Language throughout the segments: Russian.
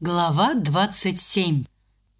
Глава 27.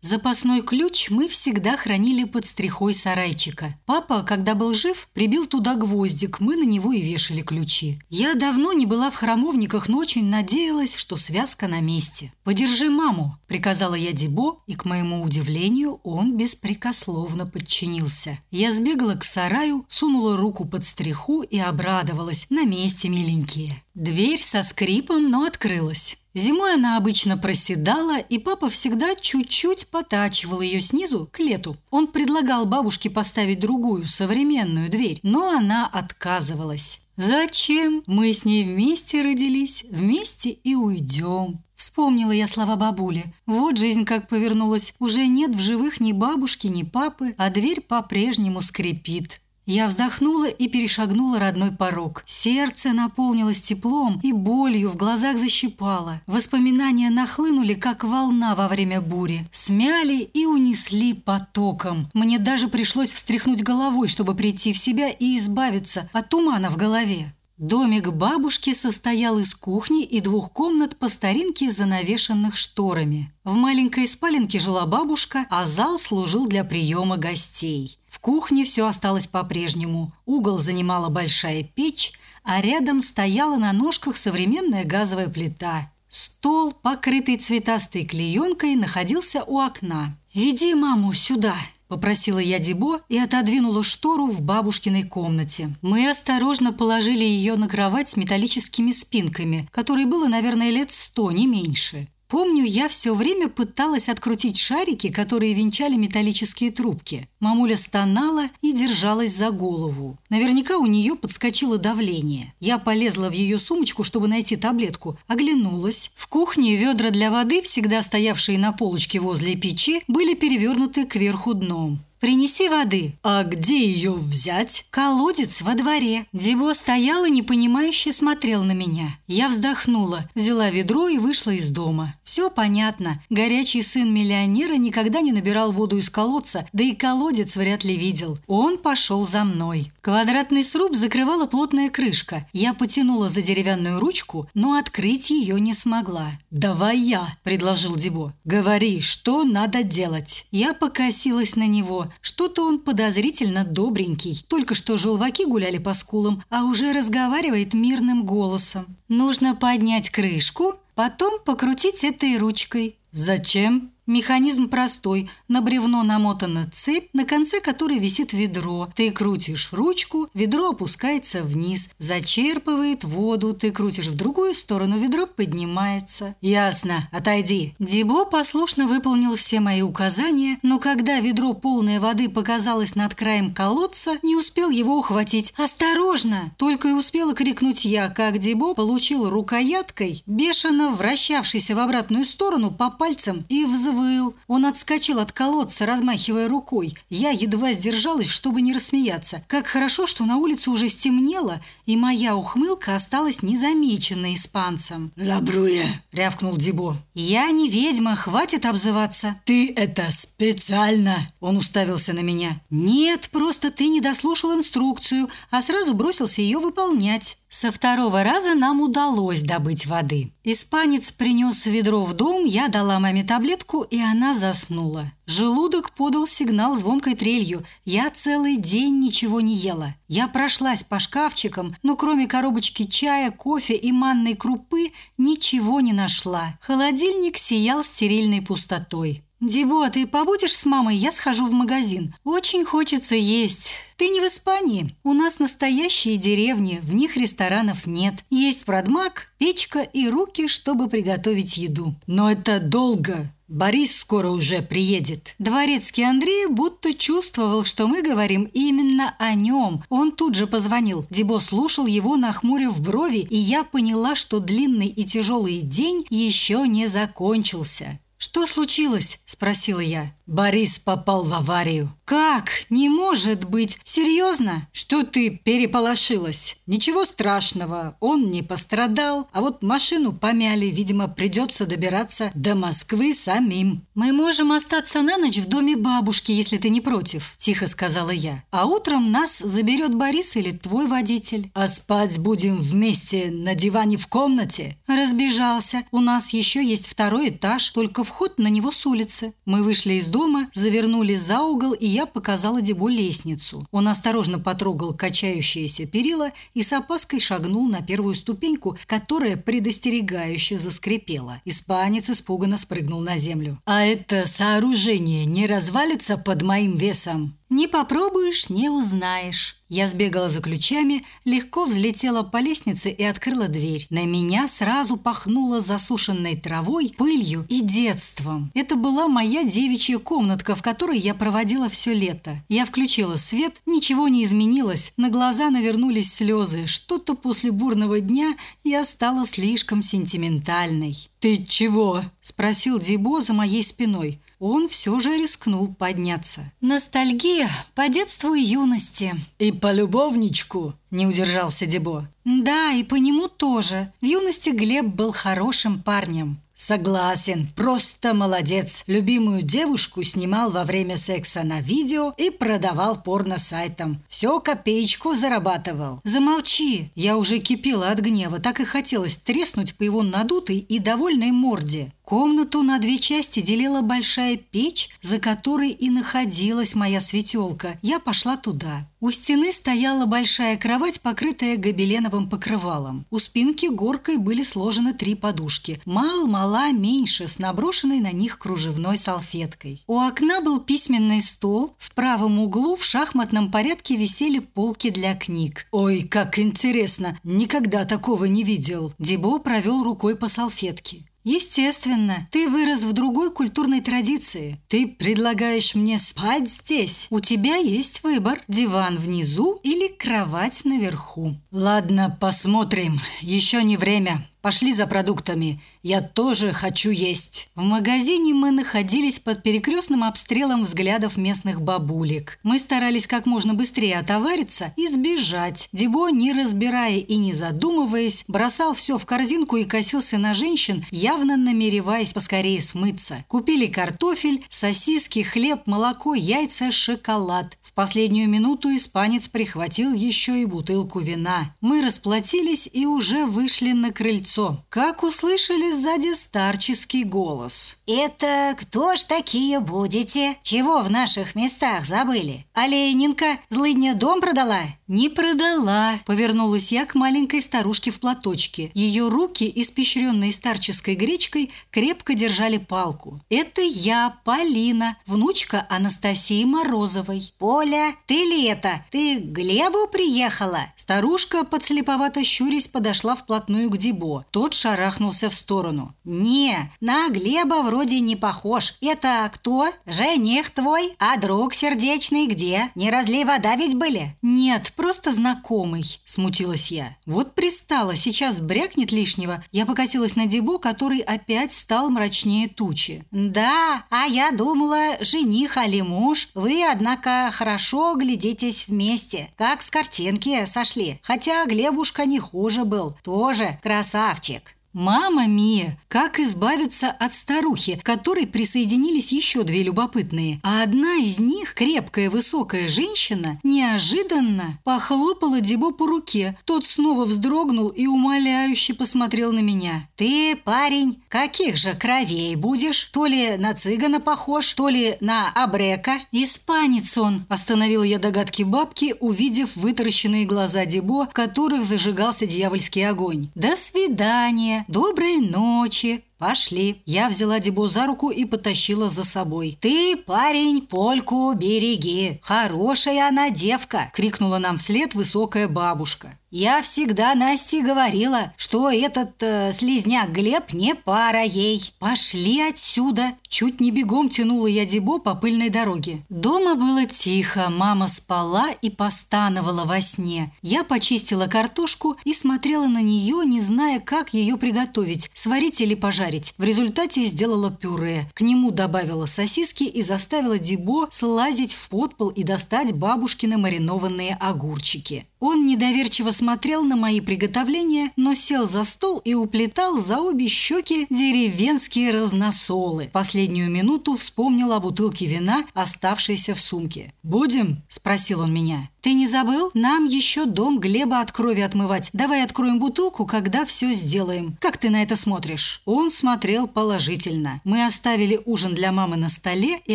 Запасной ключ мы всегда хранили под стрихой сарайчика. Папа, когда был жив, прибил туда гвоздик, мы на него и вешали ключи. Я давно не была в храмовниках, но очень надеялась, что связка на месте. «Подержи маму», – приказала я Дебо, и, к моему удивлению, он беспрекословно подчинился. Я сбегала к сараю, сунула руку под стриху и обрадовалась. На месте, миленькие. Дверь со скрипом, но открылась. Зимой она обычно проседала, и папа всегда чуть-чуть потачивал ее снизу к лету. Он предлагал бабушке поставить другую, современную дверь, но она отказывалась. «Зачем? Мы с ней вместе родились, вместе и уйдем». Вспомнила я слова бабули. Вот жизнь как повернулась. Уже нет в живых ни бабушки, ни папы, а дверь по-прежнему скрипит. Я вздохнула и перешагнула родной порог. Сердце наполнилось теплом и болью, в глазах защипало. Воспоминания нахлынули, как волна во время бури. Смяли и унесли потоком. Мне даже пришлось встряхнуть головой, чтобы прийти в себя и избавиться от тумана в голове. Домик бабушки состоял из кухни и двух комнат по старинке, занавешенных шторами. В маленькой спаленке жила бабушка, а зал служил для приема гостей. В кухне все осталось по-прежнему. Угол занимала большая печь, а рядом стояла на ножках современная газовая плита. Стол, покрытый цветастой клеенкой, находился у окна. «Веди маму сюда», – попросила я Дебо и отодвинула штору в бабушкиной комнате. Мы осторожно положили ее на кровать с металлическими спинками, которой было, наверное, лет сто, не меньше. Помню, я все время пыталась открутить шарики, которые венчали металлические трубки. Мамуля стонала и держалась за голову. Наверняка у нее подскочило давление. Я полезла в ее сумочку, чтобы найти таблетку, оглянулась. В кухне ведра для воды, всегда стоявшие на полочке возле печи, были перевернуты кверху дном. «Принеси воды». «А где ее взять?» «Колодец во дворе». Дебо стоял и непонимающе смотрел на меня. Я вздохнула, взяла ведро и вышла из дома. Все понятно. Горячий сын миллионера никогда не набирал воду из колодца, да и колодец вряд ли видел. Он пошел за мной. Квадратный сруб закрывала плотная крышка. Я потянула за деревянную ручку, но открыть ее не смогла. «Давай я», – предложил Дебо. «Говори, что надо делать». Я покосилась на него. Что-то он подозрительно добренький. Только что желваки гуляли по скулам, а уже разговаривает мирным голосом. Нужно поднять крышку, потом покрутить этой ручкой. «Зачем?» Механизм простой. На бревно намотана цепь, на конце которой висит ведро. Ты крутишь ручку, ведро опускается вниз, зачерпывает воду. Ты крутишь в другую сторону, ведро поднимается. Ясно, отойди. Дебо послушно выполнил все мои указания, но когда ведро полное воды показалось над краем колодца, не успел его ухватить. «Осторожно!» Только и успела крикнуть я, как Дебо получил рукояткой, бешено вращавшийся в обратную сторону по пальцам и взвыл взвыл. Он отскочил от колодца, размахивая рукой. Я едва сдержалась, чтобы не рассмеяться. Как хорошо, что на улице уже стемнело, и моя ухмылка осталась незамеченной испанцем. «Лабруя!» – рявкнул Дибо. «Я не ведьма, хватит обзываться». «Ты это специально!» – он уставился на меня. «Нет, просто ты не дослушал инструкцию, а сразу бросился ее выполнять». Со второго раза нам удалось добыть воды. Испанец принес ведро в дом, я дала маме таблетку, и она заснула. Желудок подал сигнал звонкой трелью. Я целый день ничего не ела. Я прошлась по шкафчикам, но кроме коробочки чая, кофе и манной крупы ничего не нашла. Холодильник сиял стерильной пустотой. «Дебо, ты побудешь с мамой? Я схожу в магазин. Очень хочется есть. Ты не в Испании. У нас настоящие деревни, в них ресторанов нет. Есть продмаг, печка и руки, чтобы приготовить еду. Но это долго. Борис скоро уже приедет. Дворецкий Андрей будто чувствовал, что мы говорим именно о нем. Он тут же позвонил. Дебо слушал его, нахмурив брови, и я поняла, что длинный и тяжелый день еще не закончился. «Что случилось?» – спросила я. «Борис попал в аварию». «Как? Не может быть! Серьезно? Что ты переполошилась? Ничего страшного, он не пострадал, а вот машину помяли, видимо, придется добираться до Москвы самим». «Мы можем остаться на ночь в доме бабушки, если ты не против», – тихо сказала я. «А утром нас заберет Борис или твой водитель». «А спать будем вместе на диване в комнате?» Разбежался. У нас еще есть второй этаж, только вход на него с улицы. Мы вышли из дома, завернули за угол, и я показала Дебу лестницу. Он осторожно потрогал качающиеся перила и с опаской шагнул на первую ступеньку, которая предостерегающе заскрипела. Испанец испуганно спрыгнул на землю. «А это сооружение не развалится под моим весом?» «Не попробуешь, не узнаешь». Я сбегала за ключами, легко взлетела по лестнице и открыла дверь. На меня сразу пахнуло засушенной травой, пылью и детством. Это была моя девичья комнатка, в которой я проводила все лето. Я включила свет, ничего не изменилось, на глаза навернулись слезы. Что-то после бурного дня я стала слишком сентиментальной. «Ты чего?» – спросил Дибо за моей спиной он все же рискнул подняться. Ностальгия по детству и юности. И по любовничку не удержался Дебо. Да, и по нему тоже. В юности Глеб был хорошим парнем. Согласен, просто молодец. Любимую девушку снимал во время секса на видео и продавал порно-сайтам. Все копеечку зарабатывал. Замолчи. Я уже кипела от гнева, так и хотелось треснуть по его надутой и довольной морде. Комнату на две части делила большая печь, за которой и находилась моя светелка. Я пошла туда. У стены стояла большая кровать, покрытая гобеленовым покрывалом. У спинки горкой были сложены три подушки. Мал-мала меньше, с наброшенной на них кружевной салфеткой. У окна был письменный стол. В правом углу в шахматном порядке висели полки для книг. «Ой, как интересно! Никогда такого не видел!» Дебо провел рукой по салфетке. Естественно, ты вырос в другой культурной традиции. Ты предлагаешь мне спать здесь. У тебя есть выбор: диван внизу или кровать наверху. Ладно, посмотрим. Еще не время. Пошли за продуктами. Я тоже хочу есть». В магазине мы находились под перекрестным обстрелом взглядов местных бабулек. Мы старались как можно быстрее отовариться и сбежать. Дебо, не разбирая и не задумываясь, бросал все в корзинку и косился на женщин, явно намереваясь поскорее смыться. Купили картофель, сосиски, хлеб, молоко, яйца, шоколад. В последнюю минуту испанец прихватил еще и бутылку вина. Мы расплатились и уже вышли на крыльцо. Как услышали сзади старческий голос. «Это кто ж такие будете? Чего в наших местах забыли? Ленинка злыдня дом продала?» «Не продала», – повернулась я к маленькой старушке в платочке. Ее руки, испещренные старческой гречкой, крепко держали палку. «Это я, Полина, внучка Анастасии Морозовой». «Поля, ты ли это? Ты к Глебу приехала?» Старушка, подслеповато щурясь, подошла вплотную к Дебо. Тот шарахнулся в сторону. «Не, на Глеба вроде не похож. Это кто? Жених твой? А друг сердечный где? Не разлей вода ведь были?» «Нет, просто знакомый», – смутилась я. Вот пристала, сейчас брякнет лишнего. Я покосилась на Дебо, который опять стал мрачнее тучи. «Да, а я думала, жених али муж. Вы, однако, хорошо глядитесь вместе, как с картинки сошли. Хотя Глебушка не хуже был, тоже красавчик» красавчик!» Мама Мия, как избавиться от старухи, к которой присоединились еще две любопытные. А одна из них, крепкая высокая женщина, неожиданно похлопала Дебо по руке. Тот снова вздрогнул и умоляюще посмотрел на меня. «Ты, парень, каких же кровей будешь? То ли на цыгана похож, то ли на абрека?» «Испанец он», – остановил я догадки бабки, увидев вытаращенные глаза Дебо, в которых зажигался дьявольский огонь. «До свидания!» Доброй ночи. Пошли. Я взяла Дебо за руку и потащила за собой. Ты, парень, польку береги. Хорошая она девка, крикнула нам вслед высокая бабушка. Я всегда Насте говорила, что этот э, слизняк Глеб не пара ей. Пошли отсюда. Чуть не бегом тянула я Дебо по пыльной дороге. Дома было тихо, мама спала и постановала во сне. Я почистила картошку и смотрела на нее, не зная, как ее приготовить, сварить или пожарить. В результате сделала пюре. К нему добавила сосиски и заставила Дебо слазить в подпол и достать бабушкины маринованные огурчики. Он недоверчиво смотрел на мои приготовления, но сел за стол и уплетал за обе щеки деревенские разносолы. Последнюю минуту вспомнил о бутылке вина, оставшейся в сумке. «Будем?» – спросил он меня. «Ты не забыл? Нам еще дом Глеба от крови отмывать. Давай откроем бутылку, когда все сделаем. Как ты на это смотришь?» Он смотрел положительно. Мы оставили ужин для мамы на столе и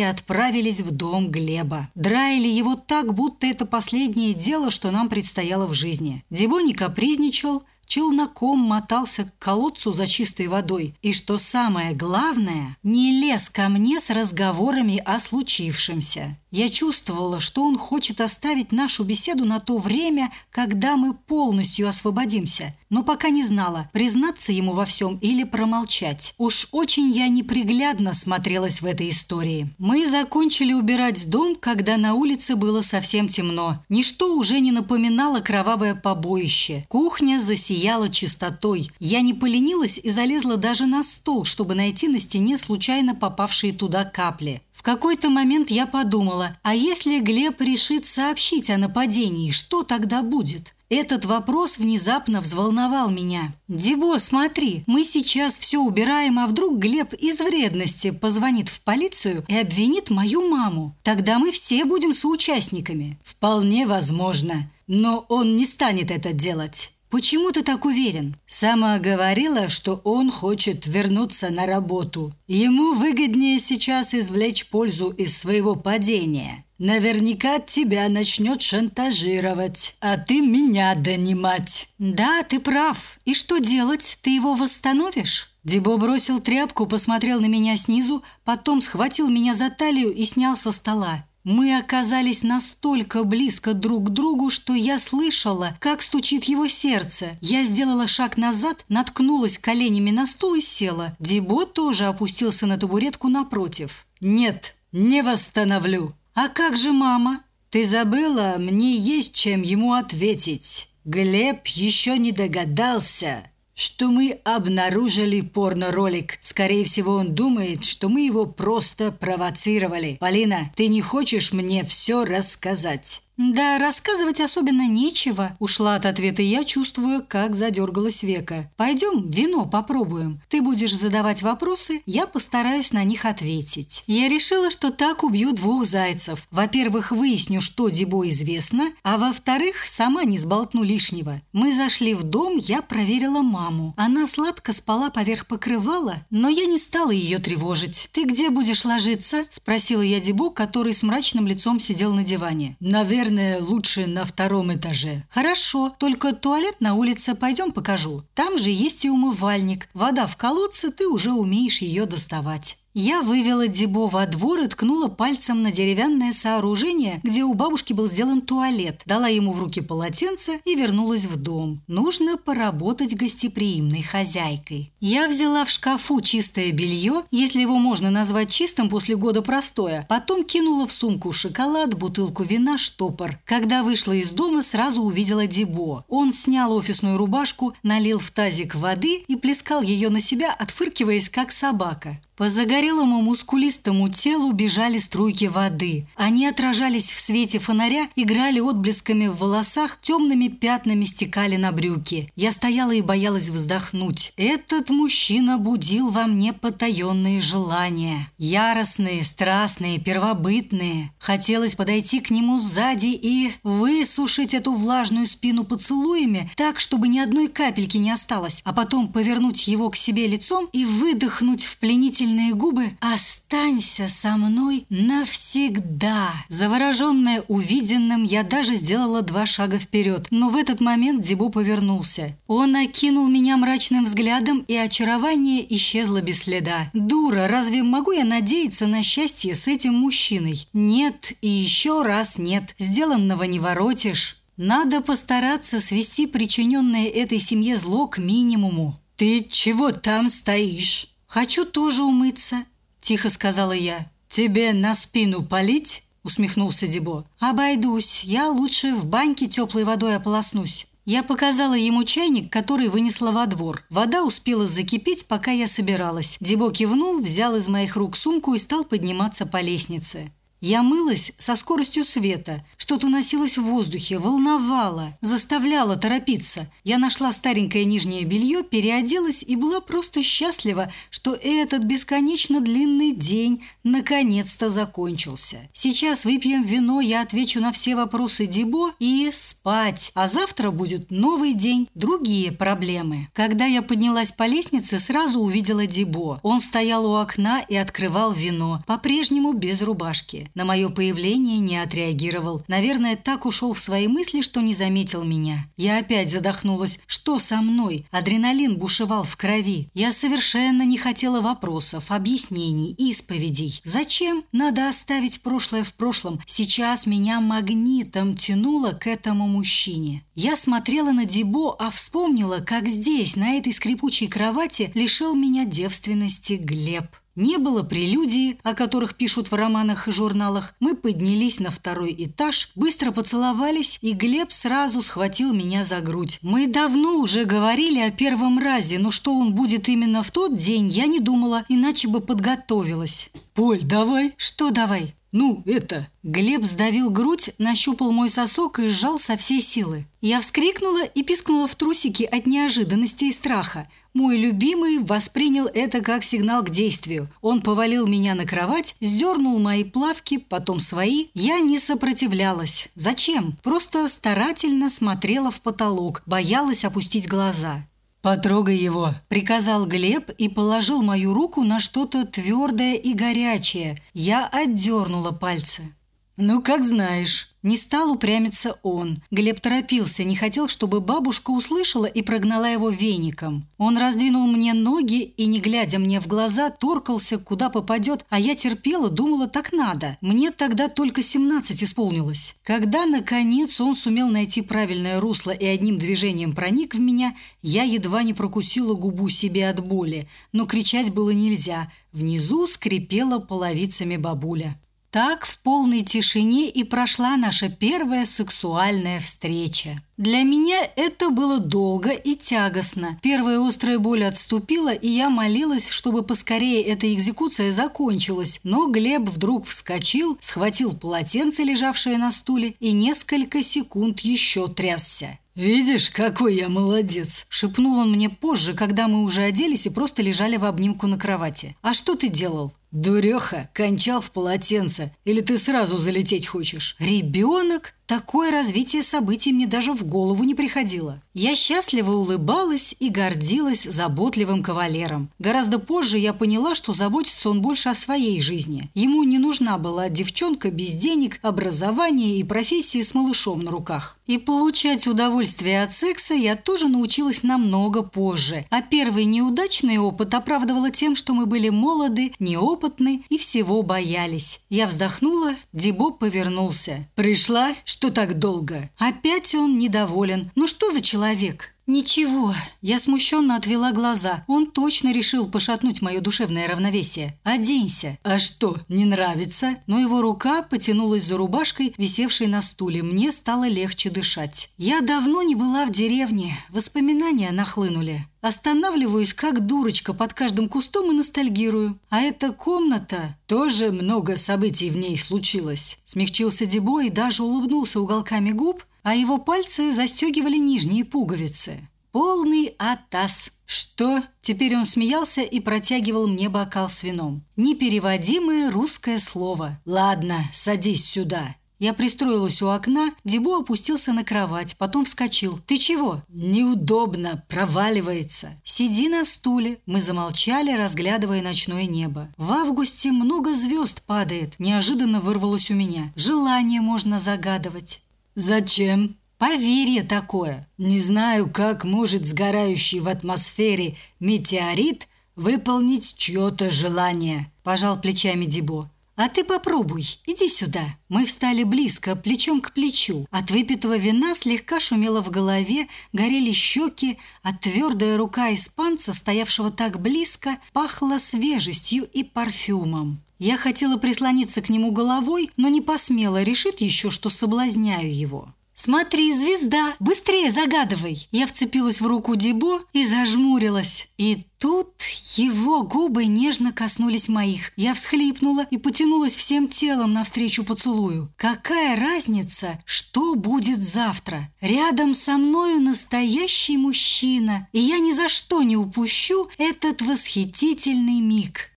отправились в дом Глеба. Драили его так, будто это последнее дело, что нам предстояло в жизни. Дебо не капризничал – челноком мотался к колодцу за чистой водой и, что самое главное, не лез ко мне с разговорами о случившемся. Я чувствовала, что он хочет оставить нашу беседу на то время, когда мы полностью освободимся, но пока не знала, признаться ему во всем или промолчать. Уж очень я неприглядно смотрелась в этой истории. Мы закончили убирать дом, когда на улице было совсем темно. Ничто уже не напоминало кровавое побоище. Кухня засияла чистотой. Я не поленилась и залезла даже на стол, чтобы найти на стене случайно попавшие туда капли. В какой-то момент я подумала, а если Глеб решит сообщить о нападении, что тогда будет? Этот вопрос внезапно взволновал меня. «Дебо, смотри, мы сейчас все убираем, а вдруг Глеб из вредности позвонит в полицию и обвинит мою маму? Тогда мы все будем соучастниками». «Вполне возможно, но он не станет это делать». «Почему ты так уверен?» Сама говорила, что он хочет вернуться на работу. Ему выгоднее сейчас извлечь пользу из своего падения. Наверняка тебя начнет шантажировать, а ты меня донимать. Да, ты прав. И что делать? Ты его восстановишь? Дебо бросил тряпку, посмотрел на меня снизу, потом схватил меня за талию и снял со стола. Мы оказались настолько близко друг к другу, что я слышала, как стучит его сердце. Я сделала шаг назад, наткнулась коленями на стул и села. Дебо тоже опустился на табуретку напротив. «Нет, не восстановлю». «А как же мама?» «Ты забыла, мне есть чем ему ответить. Глеб еще не догадался, что мы обнаружили порно-ролик. Скорее всего, он думает, что мы его просто провоцировали. Полина, ты не хочешь мне все рассказать?» «Да, рассказывать особенно нечего», – ушла от ответа я, чувствую, как задергалась века. «Пойдем, вино попробуем. Ты будешь задавать вопросы, я постараюсь на них ответить». Я решила, что так убью двух зайцев. Во-первых, выясню, что Дебо известно, а во-вторых, сама не сболтну лишнего. Мы зашли в дом, я проверила маму. Она сладко спала поверх покрывала, но я не стала ее тревожить. «Ты где будешь ложиться?» – спросила я Дебо, который с мрачным лицом сидел на диване. «Наверное, наверное, лучше на втором этаже. Хорошо, только туалет на улице пойдем покажу. Там же есть и умывальник. Вода в колодце, ты уже умеешь ее доставать. Я вывела Дебо во двор и ткнула пальцем на деревянное сооружение, где у бабушки был сделан туалет, дала ему в руки полотенце и вернулась в дом. Нужно поработать гостеприимной хозяйкой. Я взяла в шкафу чистое белье, если его можно назвать чистым после года простоя, потом кинула в сумку шоколад, бутылку вина, штопор. Когда вышла из дома, сразу увидела Дебо. Он снял офисную рубашку, налил в тазик воды и плескал ее на себя, отфыркиваясь, как собака. По загорелому мускулистому телу бежали струйки воды. Они отражались в свете фонаря, играли отблесками в волосах, темными пятнами стекали на брюки. Я стояла и боялась вздохнуть. Этот мужчина будил во мне потаенные желания. Яростные, страстные, первобытные. Хотелось подойти к нему сзади и высушить эту влажную спину поцелуями так, чтобы ни одной капельки не осталось, а потом повернуть его к себе лицом и выдохнуть в пленитель трогательные губы «Останься со мной навсегда». Завороженная увиденным, я даже сделала два шага вперед, но в этот момент Дебу повернулся. Он окинул меня мрачным взглядом, и очарование исчезло без следа. «Дура, разве могу я надеяться на счастье с этим мужчиной?» «Нет и еще раз нет. Сделанного не воротишь». Надо постараться свести причиненное этой семье зло к минимуму. «Ты чего там стоишь?» «Хочу тоже умыться», – тихо сказала я. «Тебе на спину полить?» – усмехнулся Дебо. «Обойдусь. Я лучше в баньке теплой водой ополоснусь». Я показала ему чайник, который вынесла во двор. Вода успела закипеть, пока я собиралась. Дебо кивнул, взял из моих рук сумку и стал подниматься по лестнице. Я мылась со скоростью света. Что-то носилось в воздухе, волновало, заставляло торопиться. Я нашла старенькое нижнее белье, переоделась и была просто счастлива, что этот бесконечно длинный день наконец-то закончился. Сейчас выпьем вино, я отвечу на все вопросы Дибо и спать. А завтра будет новый день, другие проблемы. Когда я поднялась по лестнице, сразу увидела Дибо. Он стоял у окна и открывал вино, по-прежнему без рубашки. На мое появление не отреагировал. Наверное, так ушел в свои мысли, что не заметил меня. Я опять задохнулась. Что со мной? Адреналин бушевал в крови. Я совершенно не хотела вопросов, объяснений, исповедей. Зачем? Надо оставить прошлое в прошлом. Сейчас меня магнитом тянуло к этому мужчине. Я смотрела на Дебо, а вспомнила, как здесь, на этой скрипучей кровати, лишил меня девственности Глеб. Не было прелюдии, о которых пишут в романах и журналах. Мы поднялись на второй этаж, быстро поцеловались, и Глеб сразу схватил меня за грудь. Мы давно уже говорили о первом разе, но что он будет именно в тот день, я не думала, иначе бы подготовилась. «Поль, давай!» «Что давай?» «Ну, это...» Глеб сдавил грудь, нащупал мой сосок и сжал со всей силы. Я вскрикнула и пискнула в трусики от неожиданности и страха. Мой любимый воспринял это как сигнал к действию. Он повалил меня на кровать, сдернул мои плавки, потом свои. Я не сопротивлялась. Зачем? Просто старательно смотрела в потолок, боялась опустить глаза. «Потрогай его», – приказал Глеб и положил мою руку на что-то твердое и горячее. Я отдернула пальцы. «Ну, как знаешь». Не стал упрямиться он. Глеб торопился, не хотел, чтобы бабушка услышала и прогнала его веником. Он раздвинул мне ноги и, не глядя мне в глаза, торкался, куда попадет, а я терпела, думала, так надо. Мне тогда только 17 исполнилось. Когда, наконец, он сумел найти правильное русло и одним движением проник в меня, я едва не прокусила губу себе от боли. Но кричать было нельзя. Внизу скрипела половицами бабуля. Так в полной тишине и прошла наша первая сексуальная встреча. Для меня это было долго и тягостно. Первая острая боль отступила, и я молилась, чтобы поскорее эта экзекуция закончилась. Но Глеб вдруг вскочил, схватил полотенце, лежавшее на стуле, и несколько секунд еще трясся. «Видишь, какой я молодец!» – шепнул он мне позже, когда мы уже оделись и просто лежали в обнимку на кровати. «А что ты делал?» «Дуреха, кончал в полотенце. Или ты сразу залететь хочешь?» «Ребенок?» Такое развитие событий мне даже в голову не приходило. Я счастливо улыбалась и гордилась заботливым кавалером. Гораздо позже я поняла, что заботится он больше о своей жизни. Ему не нужна была девчонка без денег, образования и профессии с малышом на руках. И получать удовольствие от секса я тоже научилась намного позже. А первый неудачный опыт оправдывала тем, что мы были молоды, неопытны и всего боялись. Я вздохнула, Дебо повернулся. «Пришла? Что так долго?» Опять он недоволен. Ну что за человек? «Ничего». Я смущенно отвела глаза. Он точно решил пошатнуть мое душевное равновесие. «Оденься». «А что, не нравится?» Но его рука потянулась за рубашкой, висевшей на стуле. Мне стало легче дышать. Я давно не была в деревне. Воспоминания нахлынули. Останавливаюсь, как дурочка, под каждым кустом и ностальгирую. А эта комната... Тоже много событий в ней случилось. Смягчился Дебо и даже улыбнулся уголками губ, а его пальцы застегивали нижние пуговицы. Полный атас. Что? Теперь он смеялся и протягивал мне бокал с вином. Непереводимое русское слово. Ладно, садись сюда. Я пристроилась у окна, Дебо опустился на кровать, потом вскочил. «Ты чего?» «Неудобно, проваливается». «Сиди на стуле». Мы замолчали, разглядывая ночное небо. В августе много звезд падает. Неожиданно вырвалось у меня. Желание можно загадывать. «Зачем?» «Поверье такое. Не знаю, как может сгорающий в атмосфере метеорит выполнить чье-то желание», – пожал плечами Дебо. А ты попробуй, иди сюда. Мы встали близко, плечом к плечу. От выпитого вина слегка шумело в голове, горели щеки, а твердая рука испанца, стоявшего так близко, пахла свежестью и парфюмом. Я хотела прислониться к нему головой, но не посмела, решить еще, что соблазняю его. «Смотри, звезда! Быстрее загадывай!» Я вцепилась в руку Дебо и зажмурилась. И тут его губы нежно коснулись моих. Я всхлипнула и потянулась всем телом навстречу поцелую. Какая разница, что будет завтра? Рядом со мною настоящий мужчина, и я ни за что не упущу этот восхитительный миг.